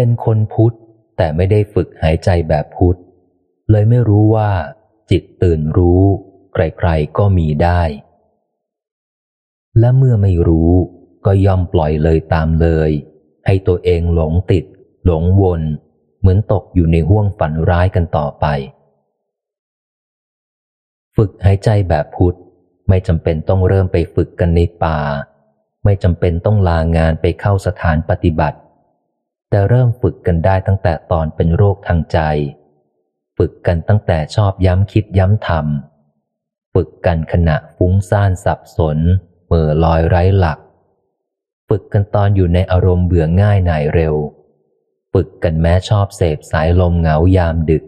เป็นคนพุทธแต่ไม่ได้ฝึกหายใจแบบพุทธ เลยไม่รู้ว่า จิตตื่นรู้ ใครๆก็มีได้ และเมื่อไม่รู้ก็ย่อมปล่อยเลยตามเลย ให้ตัวเองหลงติด หลงวน เหมือนตกอยู่ในห่วงฝันร้ายกันต่อไป ฝึกหายใจแบบพุทธไม่จำเป็นต้องเริ่มไปฝึกกันในป่า ไม่จำเป็นต้องลางานไปเข้าสถานปฏิบัติ แต่เริ่มฝึกกันได้ตั้งแต่ตอนเป็นโรคทางใจ ฝึกกันตั้งแต่ชอบย้ำคิดย้ำทำฝึกกันขณะฟุ้งซ่านสับสนเมื่อลอยไร้หลัก ฝึกกันตอนอยู่ในอารมณ์เบื่อง่ายหน่ายเร็ว ฝึกกันแม้ชอบเสพสายลมเหงายามดึก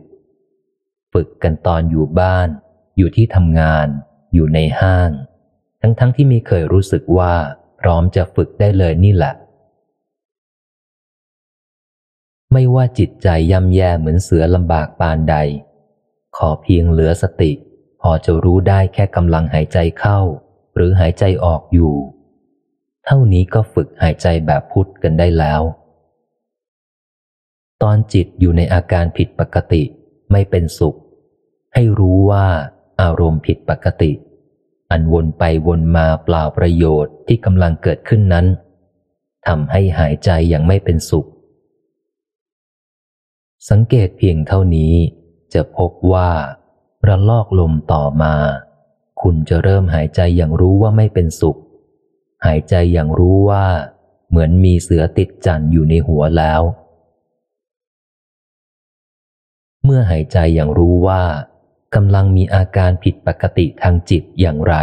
ฝึกกันตอนอยู่บ้าน อยู่ที่ทำงาน อยู่ในห้าง ทั้งๆทที่มีเคยรู้สึกว่า พร้อมจะฝึกได้เลยนี่แหละ ไม่ว่าจิตใจย่ำแย่เหมือนเสือลำบากปานใด ขอเพียงเหลือสติ พอจะรู้ได้แค่กำลังหายใจเข้า หรือหายใจออกอยู่ เท่านี้ก็ฝึกหายใจแบบพุทธกันได้แล้ว ตอนจิตอยู่ในอาการผิดปกติไม่เป็นสุข ให้รู้ว่าอารมณ์ผิดปกติ อันวนไปวนมาเปล่าประโยชน์ที่กำลังเกิดขึ้นนั้นทำให้หายใจอย่างไม่เป็นสุข สังเกตเพียงเท่านี้ จะพบว่าระลอกลมต่อมา คุณจะเริ่มหายใจอย่างรู้ว่าไม่เป็นสุข หายใจอย่างรู้ว่า เหมือนมีเสือติดจันอยู่ในหัวแล้ว เมื่อหายใจอย่างรู้ว่ากำลังมีอาการผิดปกติทางจิตอย่างไร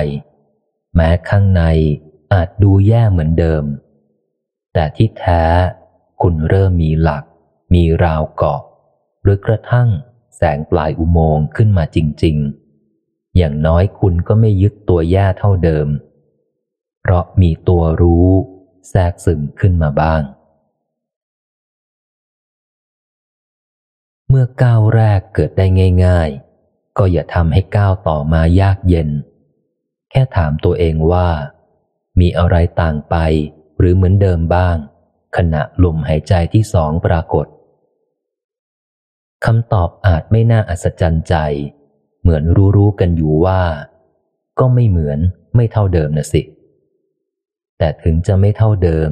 แม้ข้างในอาจดูแย่เหมือนเดิม แต่ที่แท้คุณเริ่มมีหลัก มีราวเกาะ รือกระทั่งแสงปลายอุโมงค์ขึ้นมาจริง ๆ อย่างน้อยคุณก็ไม่ยึดตัวแย่เท่าเดิม เพราะมีตัวรู้แทรกซึมขึ้นมาบ้าง เมื่อก้าวแรกเกิดได้ง่าย ๆ ก็อย่าทำให้ก้าวต่อมายากเย็น แค่ถามตัวเองว่า มีอะไรต่างไปหรือเหมือนเดิมบ้าง ขณะลมหายใจที่สองปรากฏ คำตอบอาจไม่น่าอัศจรรย์ใจ เหมือนรู้ๆกันอยู่ว่า ก็ไม่เหมือนไม่เท่าเดิมนะสิ แต่ถึงจะไม่เท่าเดิม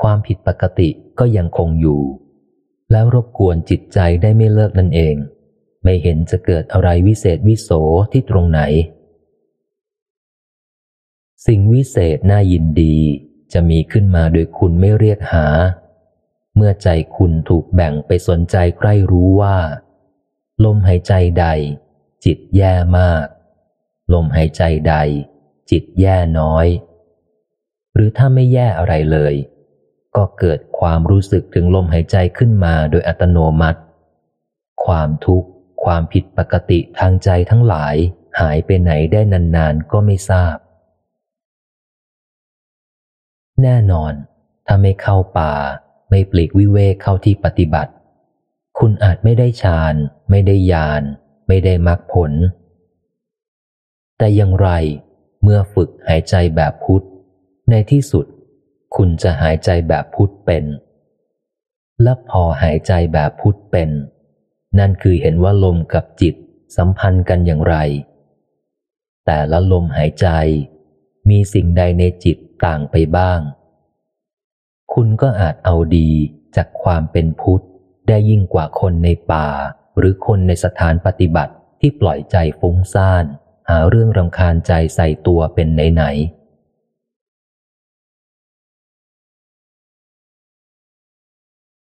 ความผิดปกติก็ยังคงอยู่ แล้วรบกวนจิตใจได้ไม่เลิกนั่นเอง ไม่เห็นจะเกิดอะไรวิเศษวิโสที่ตรงไหน สิ่งวิเศษน่ายินดีจะมีขึ้นมาโดยคุณไม่เรียกหา เมื่อใจคุณถูกแบ่งไปสนใจใกล้รู้ว่า ลมหายใจใด จิตแย่มาก ลมหายใจใด จิตแย่น้อย หรือถ้าไม่แย่อะไรเลย ก็เกิดความรู้สึกถึงลมหายใจขึ้นมาโดยอัตโนมัติ ความทุกข์ ความผิดปกติทางใจทั้งหลาย หายไปไหนได้นานๆก็ไม่ทราบ แน่นอน ถ้าไม่เข้าป่า ไม่ปลีกวิเวกเข้าที่ปฏิบัติ คุณอาจไม่ได้ฌาน ไม่ได้ญาณ ไม่ได้มรรคผล แต่อย่างไร เมื่อฝึกหายใจแบบพุทธ ในที่สุด คุณจะหายใจแบบพุทธเป็น และพอหายใจแบบพุทธเป็น นั่นคือเห็นว่าลมกับจิตสัมพันธ์กันอย่างไร แต่ละลมหายใจมีสิ่งใดในจิตต่างไปบ้าง คุณก็อาจเอาดีจากความเป็นพุทธ ได้ยิ่งกว่าคนในป่า หรือคนในสถานปฏิบัติที่ปล่อยใจฟุ้งซ่าน หาเรื่องรำคาญใจใส่ตัวเป็นไหนๆ